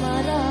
Mara.